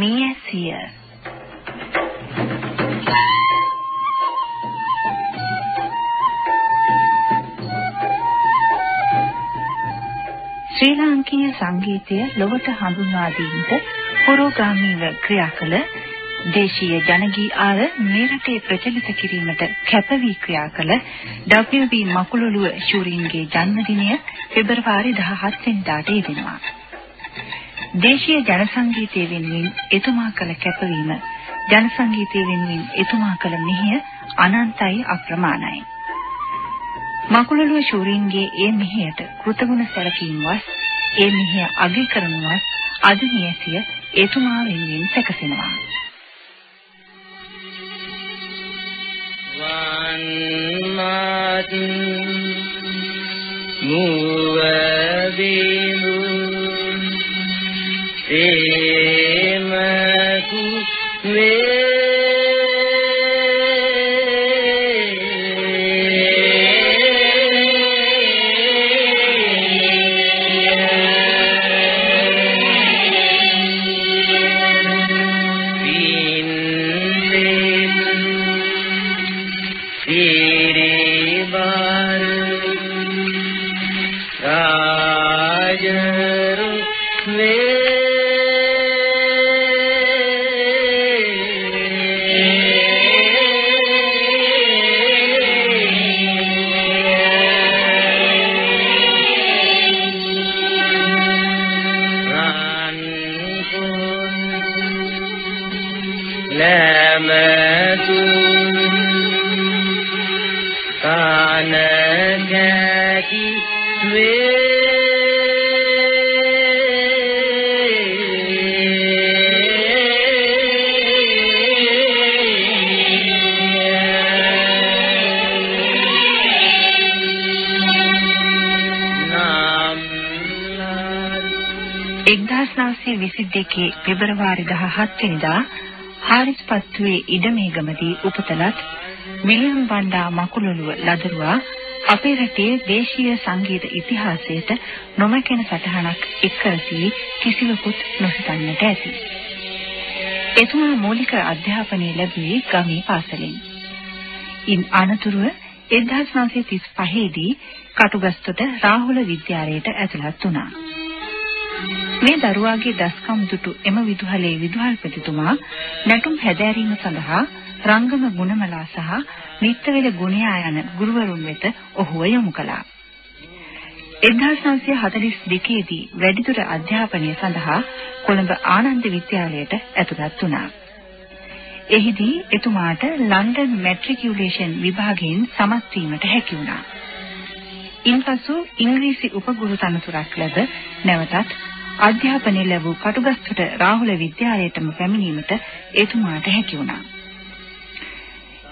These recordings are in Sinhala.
මියසිය ශ්‍රී ලාංකීය සංගීතය ලොවට හඳුන්වා දීමට පුරෝගාමීව ක්‍රියා කළ දේශීය ජනගී ආර මේ රටේ ප්‍රචලිත කිරීමට කැපවී ක්‍රියා කළ WB මකුලුළුව ශූරින්ගේ ජන්මදිනය පෙබරවාරි 17 වෙනිදාට යෙදෙනවා. දේශීය ජන සංගීතය වෙනුවෙන් එතුමා කළ කැපවීම ජන සංගීතය වෙනුවෙන් එතුමා කළ මෙහෙය අනන්තයි අප්‍රමාණයි. මකුලුළුව ශූරින්ගේ ඒ මෙහෙයට කෘතගුණ සැලකීමවත් ඒ මෙහෙය අගය කරනවත් අද නියසිය එතුමා වෙනුවෙන් සැකසෙනවා. වන්මත් මුව බිඳු දෙකේ පෙබරවාරි 17 වෙනිදා හාරිස්පත්තුවේ ඉඩමේගමදී උපතලත් විලියම් බණ්ඩා මකුලුව ලදරුවා අපේ රටේ දේශීය සංගීත ඉතිහාසයට නොමැකෙන සටහනක් එක්කරසී කිසිවෙකුත් නොසිතන්නට ඇති. එතුමා මූලික අධ්‍යාපනය ලැබුවේ ගමේ පාසලෙන්. ඉන් අනතුරුව 1935 දී කටුගස්තොට රාහුල විද්‍යාලයට ඇතුළත් වුණා. මේ දරුවාගේ දස්කම් දුටු එම විදුහලේ විදුහල්පතිතුමා නැටුම් හැදෑරීම සඳහා රංගම ගුණමලා සහ නිත්‍යවේද ගුණයා යන ගුරුවරුන් වෙත ඔහුව යොමු කළා. 1942 දී වැඩිදුර අධ්‍යාපනය සඳහා කොළඹ ආනන්ද විද්‍යාලයට ඇතුළත් වුණා. එහිදී එතුමාට ලන්ඩන් මැට්‍රිකියුලේෂන් විභාගයෙන් සමත් වීමට හැකි වුණා. ඉන්පසු ඉංග්‍රීසි උපගුරු තනතුරක් ලැබ නැවතත් අධ්‍යාපනය ලැබූ කටුගස්තුට රාහුල විද්‍යාලයටම පැමිණීමට එතුමාට හැකි වුණා.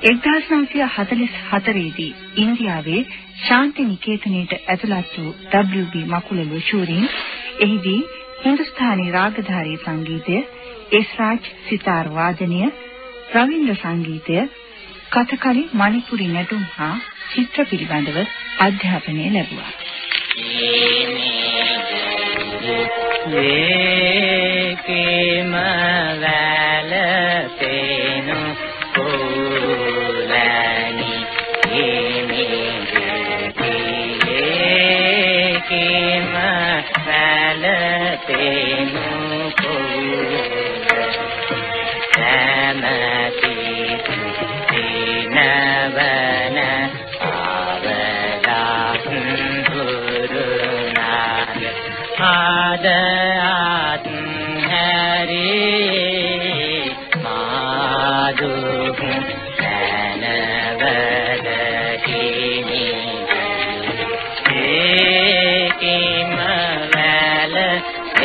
1944 දී ඉන්දියාවේ ශාන්ති නිකේතනයට ඇතුළත් වූ WB මකුලුව ශූරින් එහිදී හින්දුස්ථානි රාගධාරී සංගීතය, එස්රාජ් සිතාර් වාදනය, රවීන්ද්‍ර සංගීතය, කතකලි මණිපුරි නැටුම් හා චිත්‍ර පිළිබඳව අධ්‍යාපනය ලැබුවා. ඒකේම වැළපෙනු කුලනි ඒකේම වැළපෙනු කුලනි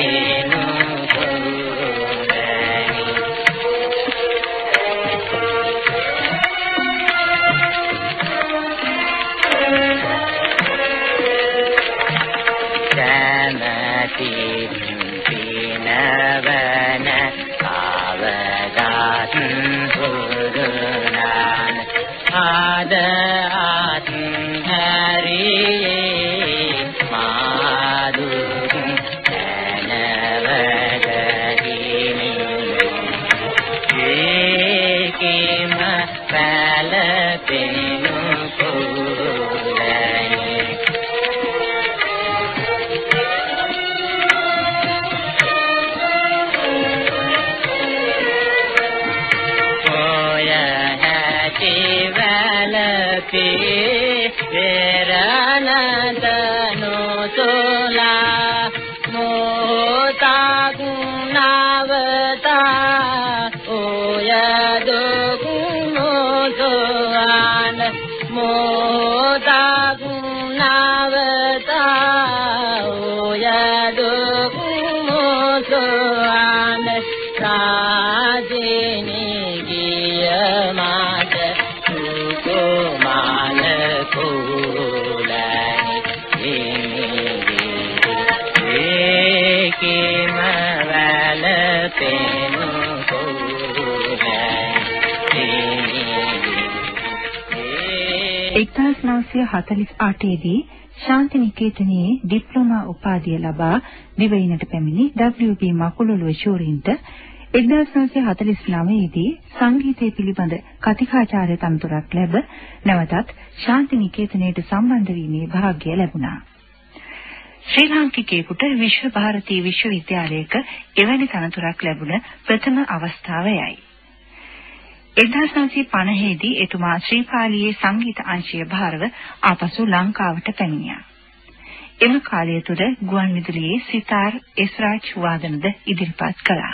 වෙනු 1948 දී ශාන්ති නිකේතනයේ ඩිප්ලෝමා උපාධිය ලබා දිවයිනට පැමිණි WB මකුලුලුව ශූරින්ට 1949 දී සංගීතය පිළිබඳ කතිකාචාර්ය තනතුරක් ලැබ නැවතත් ශාන්ති නිකේතනයට සම්බන්ධ වීමේ වාසනාව ලැබුණා. ශ්‍රී ලාංකිකයෙකුට විශ්ව ಭಾರತಿ විශ්වවිද්‍යාලයක එවැනි තනතුරක් ලැබුණ ප්‍රථම අවස්ථාවයයි. 1950 දී එතුමා ශ්‍රීපාලියේ සංගීත අංශය භාරව ආපසු ලංකාවට පැමිණියා. එම කාලය තුළ ගුවන්විදුලියේ සිතාර් එස්රාජ් වාදනද ඉදිරිපත් කළා.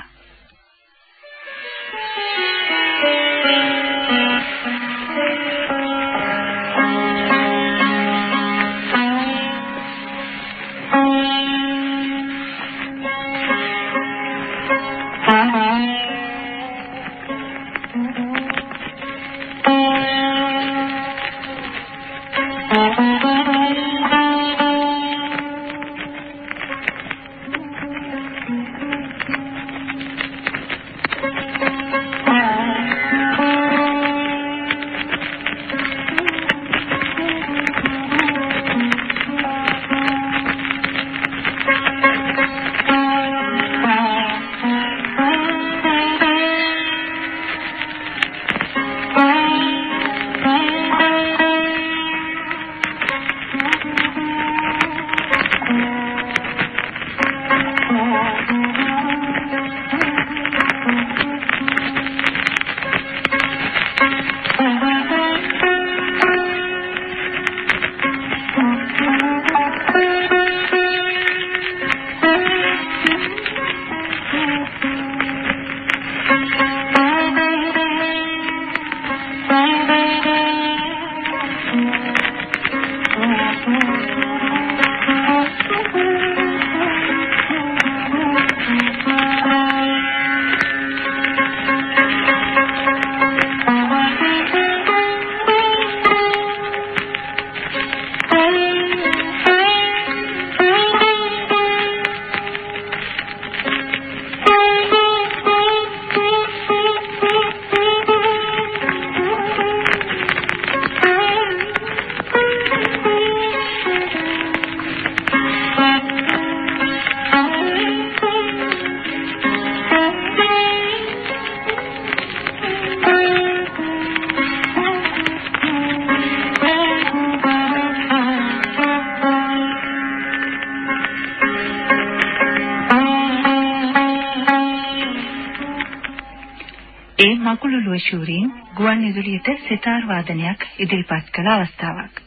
මකුළුලුව ශූරීන් ගුවන් විදුලියට සිතාර් වාදනයක් ඉදිරිපත් කළ අවස්ථාවක්.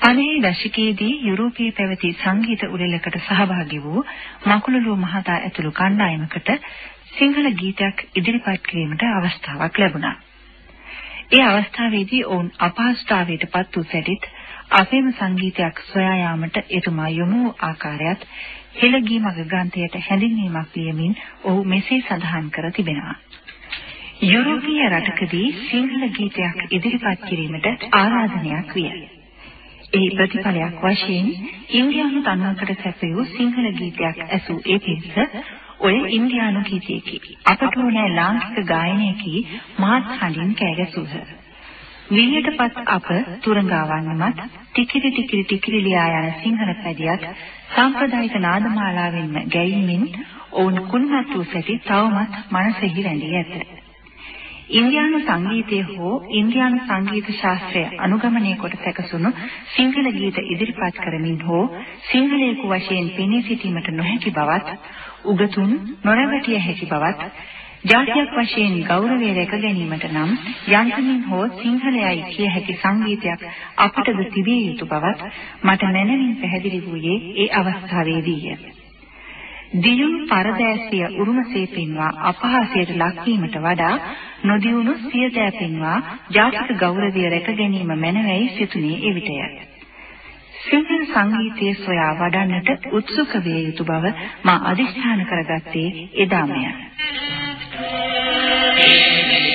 අනේ දශකයේදී යුරෝපයේ පැවති සංගීත උළෙලකට සහභාගී වූ මකුළුලුව මහතා ඇතුළු කණ්ඩායමකට සිංහල ගීතයක් ඉදිරිපත් කිරීමට අවස්ථාවක් ලැබුණා. ඒ අවස්ථාවේදී ඔවුන් අපහසුතාවයට පත් වූ සැටිත් අපේම සංගීතයක් සොයා යාමට එතුමා යොමු වූ ආකාරයත් හෙළගී මග ග්‍රන්ථයට හැඳින්වීමක් ලියමින් ඔහු මෙසේ සඳහන් කර තිබෙනවා. යුරෝපීය රටකදී සිංහල ගීතයක් ඉදිරිපත් කිරීමට ආරාධනයක් විය. ඒ ප්‍රතිඵලයක් වශයෙන් ඉන්දියානු තනුවකට සැපයූ සිංහල ගීතයක් ඇසූ ඒ පිරිස ඔය ඉන්දියානු ගීතයකි. අපට ඕනෑ ලාංකික ගායනයකි මහත් හඬින් කෑගැසූහ. විලියටපත් අප තුරංගාවන්නමත් ටිකිරි ටිකිරි ටිකිරි ලියා යන සිංහල පැදියත් සාම්ප්‍රදායික නාදමාලාවෙන්ම ගැයීමෙන් ඔවුන් කුණුහත් වූ සැටි තවමත් මනසෙහි රැඳී ඇත. ඉන්දියානු සංගීතය හෝ ඉන්දියානු සංගීත ශාස්ත්‍රය අනුගමනය කොට සැකසුණු සිංහල ගීත ඉදිරිපත් කරමින් හෝ සිංහලයෙකු වශයෙන් පෙනී සිටීමට නොහැකි බවත් උගතුන් නොරැවටිය හැකි බවත් ජාතියක් වශයෙන් ගෞරවය රැක ගැනීමට නම් යන්තමින් හෝ සිංහලයයි කිය හැකි සංගීතයක් අපටද තිබිය යුතු බවත් මට මැනවින් පැහැදිලි වූයේ ඒ අවස්ථාවේදීය. දියුණු පරදෑසිය උරුමසේ පෙන්වා අපහාසයට ලක්වීමට වඩා නොදියුණු සියදෑ පෙන්වා ජාතික ගෞරවය රැක ගැනීම මැනවයි සිතුනේ එවිටය. සිංහල සංගීතයේ සොයා වඩන්නට උත්සුක විය යුතු බව මා අදිස්ථාන කරගත්තේ එදාමය. අතරුලාදරු අතරුලා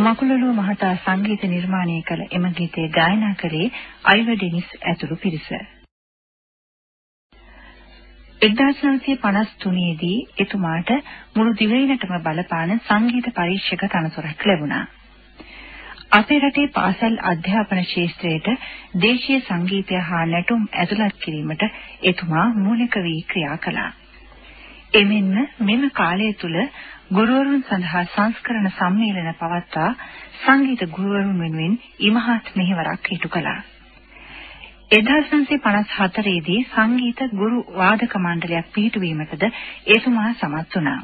මකුලලුව මහතා සංගීත නිර්මාණය කළ එම ගීතය ගායනා කළේ අයිවර් ඩෙනිස් ඇතුළු පිරිස. 1953 දී එතුමාට මුළු දිවයිනටම බලපාන සංගීත පරීක්ෂක තනතුරක් ලැබුණා. අපේ රටේ පාසල් අධ්‍යාපන ශාස්ත්‍රයට දේශීය සංගීතය හා නැටුම් ඇතුළත් කිරීමට එතුමා මූලික වී ක්‍රියා කළා. එමෙන්ම මෙම කාලය තුල ගුරුවරුන් සඳහා සංස්කරණ සම්මේලන පවත්වා සංගීත ගුරුවරුන් වෙනුවෙන් ඉමහත් මෙහෙවරක් ඉටු කළා. 1954 දී සංගීත ගුරු වාදක මණ්ඩලයක් පිහිටුවීමටද එතුමා සමත් වුණා.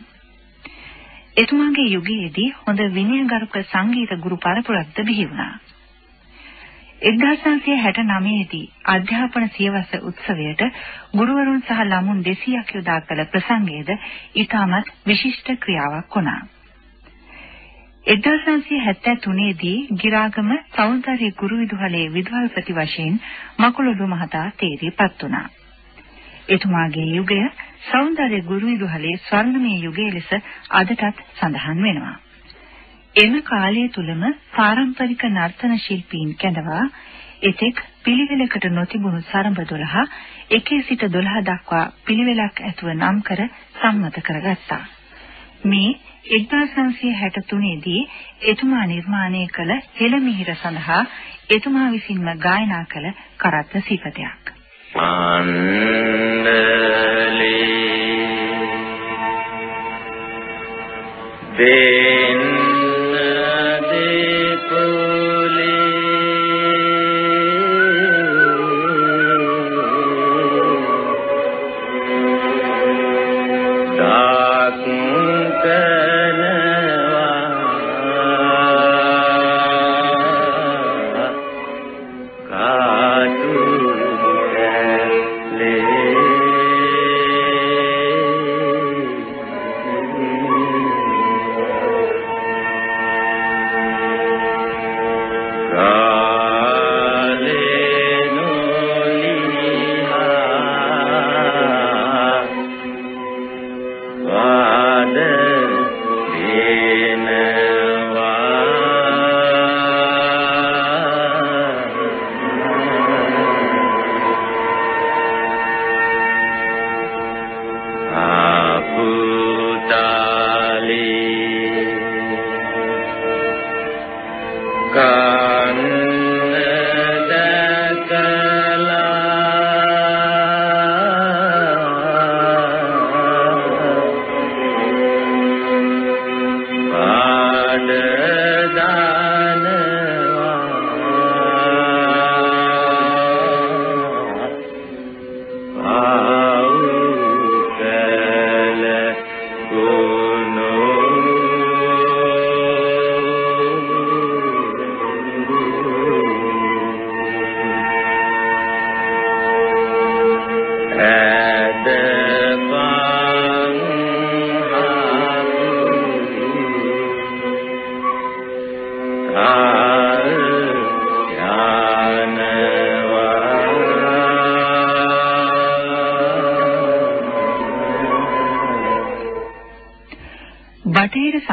එතුමාගේ යුගයේදී හොඳ විනයගරුක සංගීත ගුරු පරපුරක්ද බිහි වුණා. 1969 දී අධ්‍යාපන සියවස උත්සවයට ගුරුවරුන් සහ ළමුන් 200ක් යොදා කළ ප්‍රසංගයේද ඊටමත් විශිෂ්ට ක්‍රියාවක් වුණා. 1973 දී ගිරාගම සෞන්දර්ය ගුරු විදුහලේ විද්වල්පති වශයෙන් මකුළුළු මහතා තේරීපත් වුණා. එතුමාගේ යුගය සෞන්දර්ය ගුරු විදුහලේ ස්වර්ණමය යුගය ලෙස අදටත් සඳහන් වෙනවා. එම කාලය තුලම පාරම්පරික නර්තන ශිල්පීන් කැඳවා එතෙක් පිළිවෙලකට නොතිබුණු සරඹ 12 එකේ සිට 12 දක්වා පිළිවෙලක් ඇතුව නම් කර සම්මත කරගත්තා. මේ 1963 දී එතුමා නිර්මාණය කළ හෙළමිහිර සඳහා එතුමා විසින්ම ගායනා කළ කරත්ත සිපතයක්. මණ්ඩලේ දෙන්න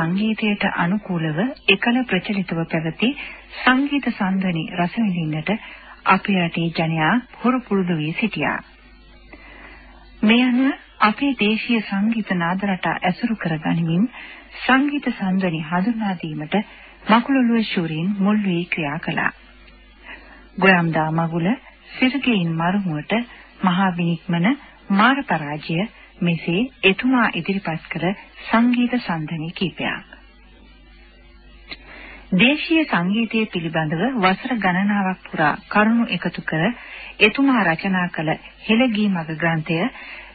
සංගීතයට අනුකූලව එකල ප්‍රචලිතව පැවති සංගීත සංධනි රස විඳින්නට අපේ රටේ ජනයා හුරු පුරුදු වී සිටියා. මේ අනුව අපේ දේශීය සංගීත නාද රටා ඇසුරු කර ගනිමින් සංගීත සංධනි හඳුනා දීමට මකුළුළුව ශූරීන් මුල් වී ක්‍රියා කළා. ගොයම්දා මගුල සිරගෙයින් මරුමුවට මහා විනික්මන මාර පරාජය මෙසේ එතුමා ඉදිරිපත් කර සංගීත සංධනි කීපයක්. දේශීය සංගීතය පිළිබඳව වසර ගණනාවක් පුරා කරුණු එකතු කර එතුමා රචනා කළ හෙළගී මග ග්‍රන්ථය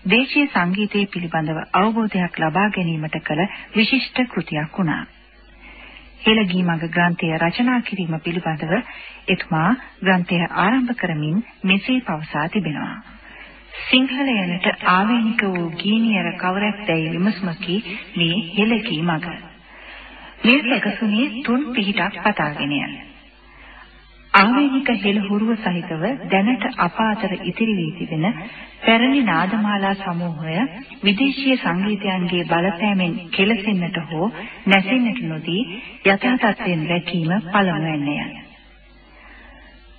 දේශීය සංගීතය පිළිබඳව අවබෝධයක් ලබා ගැනීමට කළ විශිෂ්ට කෘතියක් වුණා. හෙළගී මග ග්‍රන්ථය රචනා කිරීම පිළිබඳව එතුමා ග්‍රන්ථය ආරම්භ කරමින් මෙසේ පවසා තිබෙනවා. සිංහලයනට ආවේනික වූ ගීනියර කවරක් දැයි විමසමකි මේ හෙළකී මග. මේ සැකසුනේ තුන් පිහිටක් පතාගෙන යන. ආවේනික හෙළහුරුව සහිතව දැනට අප අතර ඉතිරි වී තිබෙන පැරණි නාදමාලා සමූහය විදේශීය සංගීතයන්ගේ බලපෑමෙන් කෙලසෙන්නට හෝ නැසෙන්නට නොදී යථා තත්ත්වයෙන් රැකීම පළමුවැන්නය.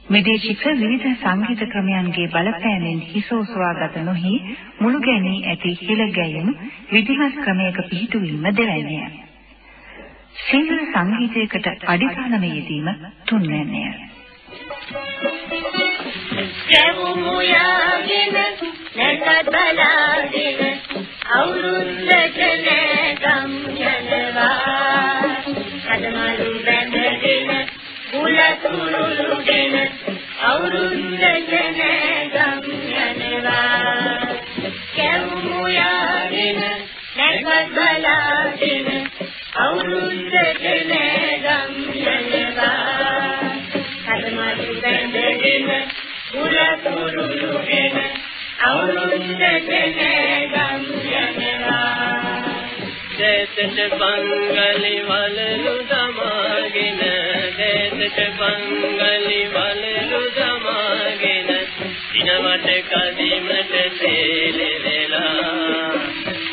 විදේශික විවිධ සංගීත ක්‍රමයන්ගේ බලපෑමෙන් හිසෝසවාගත නොහි මුළු ගැනී ඇති හිල ගැයීම් විධිමත් ක්‍රමයක පිහිටුවීම දෙවැන්නය. සිංහල සංගීතයකට අඩිතාලම යෙදීම තුන්වැන්නය. ගැවුමු යාගෙන නැකත් බලාගෙන අවුරුද්දට නැගම් යනවා කදමලු බැඳගෙන බුලත් කුරුළුගෙන අවුරුද්දට නැගම් යනවා ගැවුමු යාගෙන නැකත් බලාගෙන අවුරුද්දට නැගම් යනවා කදමලු බැඳගෙන බුලත් කුරුළුගෙන අවුරුද්දට නැගම් යනවා දේශට බංගලි වලලු දමාගෙන දේශට බංගලි වලලු දමාගෙන දිනවට කදිමට තේලෙලා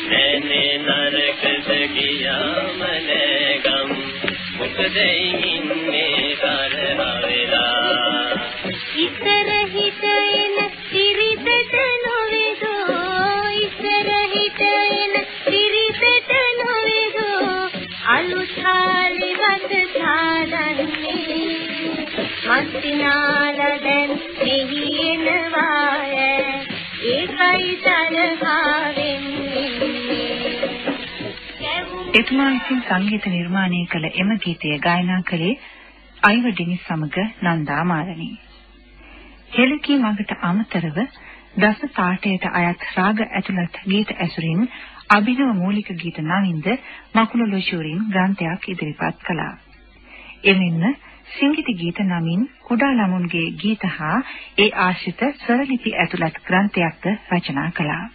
නැනේ නරකද ගියාම නැගම් මොකද ඉන්නේ කරා වෙලා. ඉස්සර මස්තිනාල දැන් මෙහි එනවාය ඒකයි තරහාවෙන්නේ එතුමා විසින් සංගීත නිර්මාණය කළ එම ගීතය ගායනා කළේ අයිවඩිනි සමග නන්දා මාරණී. හෙලකී මගට අමතරව දස තාටයට අයත් රාග ඇතුළත් ගීත ඇසුරින් අභිනව මූලික ගීත නවින්ද මකුළු ශූරින් ග්‍රන්ථයක් ඉදිරිපත් කළා. එමෙන්න සිංගිති ගීත නමින් කුඩා ළමුන්ගේ ගීත හා ඒ ආශ්‍රිත ස්වරලිපි ඇතුළත් ග්‍රන්ථයක්ද රචනා කළා.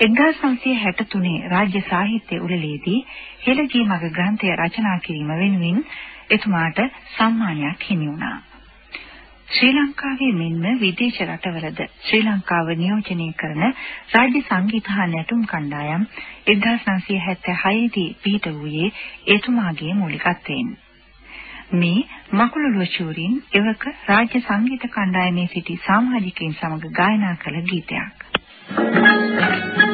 1963 රාජ්‍ය සාහිත්‍ය උළෙලේදී හෙළගී මග ග්‍රන්ථය රචනා කිරීම වෙනුවෙන් එතුමාට සම්මානයක් හිමි වුණා. ශ්‍රී ලංකාවේ මෙන්ම විදේශ රටවලද ශ්‍රී ලංකාව නියෝජනය කරන රාජ්‍ය සංගීත හා නැටුම් කණ්ඩායම් 1976 දී පිහිට වූයේ එතුමාගේ මූලිකත්වයෙන්. මේ මකුළුව චූරින් එවක රාජ්‍ය සංගීත කණ්ඩායමේ සිටි සමාජිකයින් සමග ගායනා කළ ගීතයක්. දැවෙන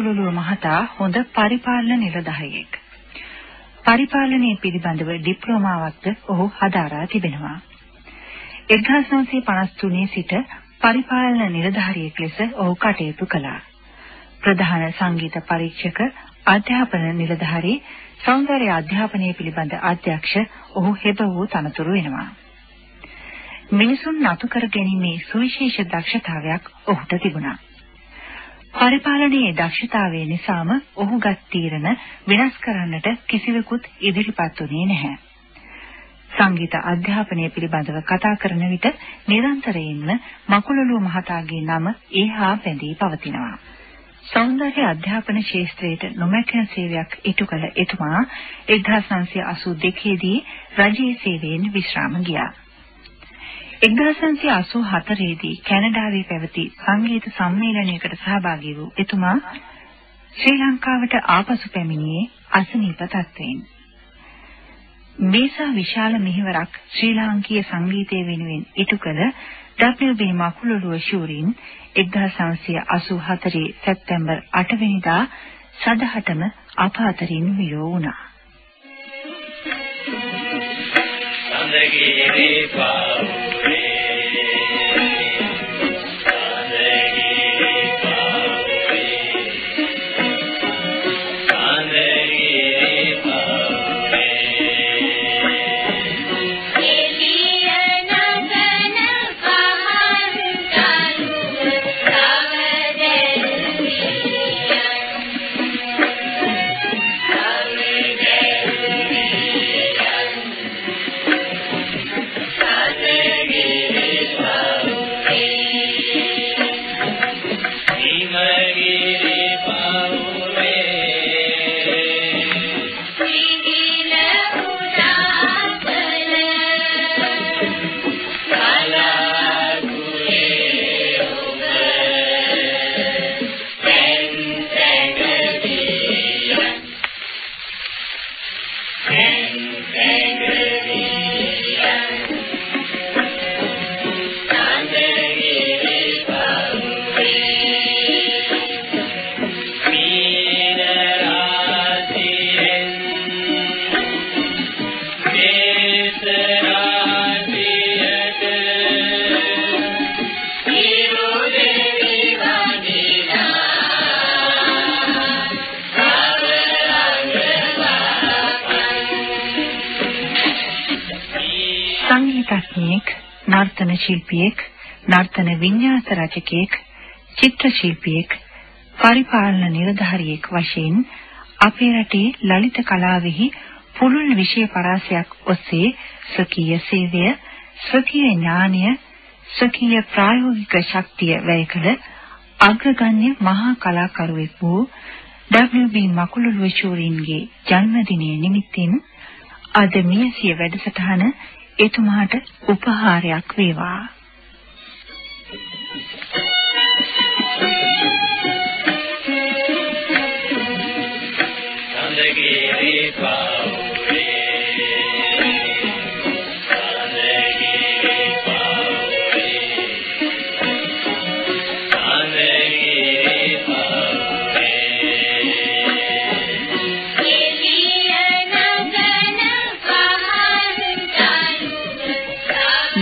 WP මකුළුළුව මහතා හොඳ පරිපාලන නිලධාරියෙක්. පරිපාලනයේ පිළිබඳව ඩිප්ලෝමාවක්ද ඔහු හදාරා තිබෙනවා. 1953 සිට පරිපාලන නිලධාරියෙක් ලෙස ඔහු කටයුතු කළා. ප්‍රධාන සංගීත පරීක්ෂක, අධ්‍යාපන නිලධාරී, සෞන්දර්ය අධ්‍යාපනය පිළිබඳ අධ්‍යක්ෂ ඔහු හෙබ වූ තනතුරු වෙනවා. මිනිසුන් නතු කර ගැනීමේ සුවිශේෂ දක්ෂතාවයක් ඔහුට තිබුණා. පරිපාලනයේ දක්ෂතාවය නිසාම ඔහුගත් තීරණ වෙනස් කරන්නට කිසිවෙකුත් ඉදිරිපත් වුණේ නැහැ. සංගීත අධ්‍යාපනය පිළිබඳව කතා කරන විට නිරන්තරයෙන්ම මකුළුළුව මහතාගේ නම ඒහා බැඳී පවතිනවා. සෞන්දර්ය අධ්‍යාපන ශාස්ත්‍රයට නොමැකෙන සේවයක් ඉටු කළ එතුමා 1982 දී රජයේ සේවයෙන් විශ්‍රාම ගියා. 1984 දී කැනඩාවේ පැවති සංගීත සම්මේලනයකට සහභාගී වූ එතුමා ශ්‍රී ලංකාවට ආපසු පැමිණියේ අසනීප තත්ත්වයෙන්. මේසා විශාල මෙහෙවරක් ශ්‍රී ලාංකීය සංගීතය වෙනුවෙන් ඉටු කළ WB මකුලුව ශූරින් 1984 සැප්තැම්බර් 8 වෙනිදා සදහටම අප අතරින් වියෝ වුණා. සඳගිරේ පාවු නර්තන ශිල්පියෙක්, නර්තන විඤ්ඤාස රචකයෙක්, චිත්‍ර ශිල්පියෙක්, පරිපාලන නිලධාරියෙක් වශයෙන් අපේ රටේ ලලිත කලාවෙහි පුළුල් විෂය පරාසයක් ඔස්සේ ස්වකීය සේවය, ස්වකීය ඥානය, ස්වකීය ප්‍රායෝගික ශක්තිය වැය කළ අග්‍රගණ්‍ය මහා කලාකරුවෙක් වූ WB මකුලුව ශූරින්ගේ ජන්මදිනය නිමිත්තෙන් අද මියසිය වැඩසටහන එතුමාට උපහාරයක් වේවා.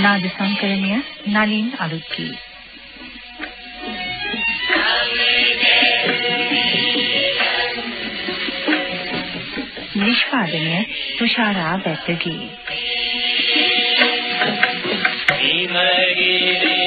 නාද සංකලනය නලින් අලුත්කී. නිෂ්පාදනය තුෂාරා වැත්තගේ ීමගිරි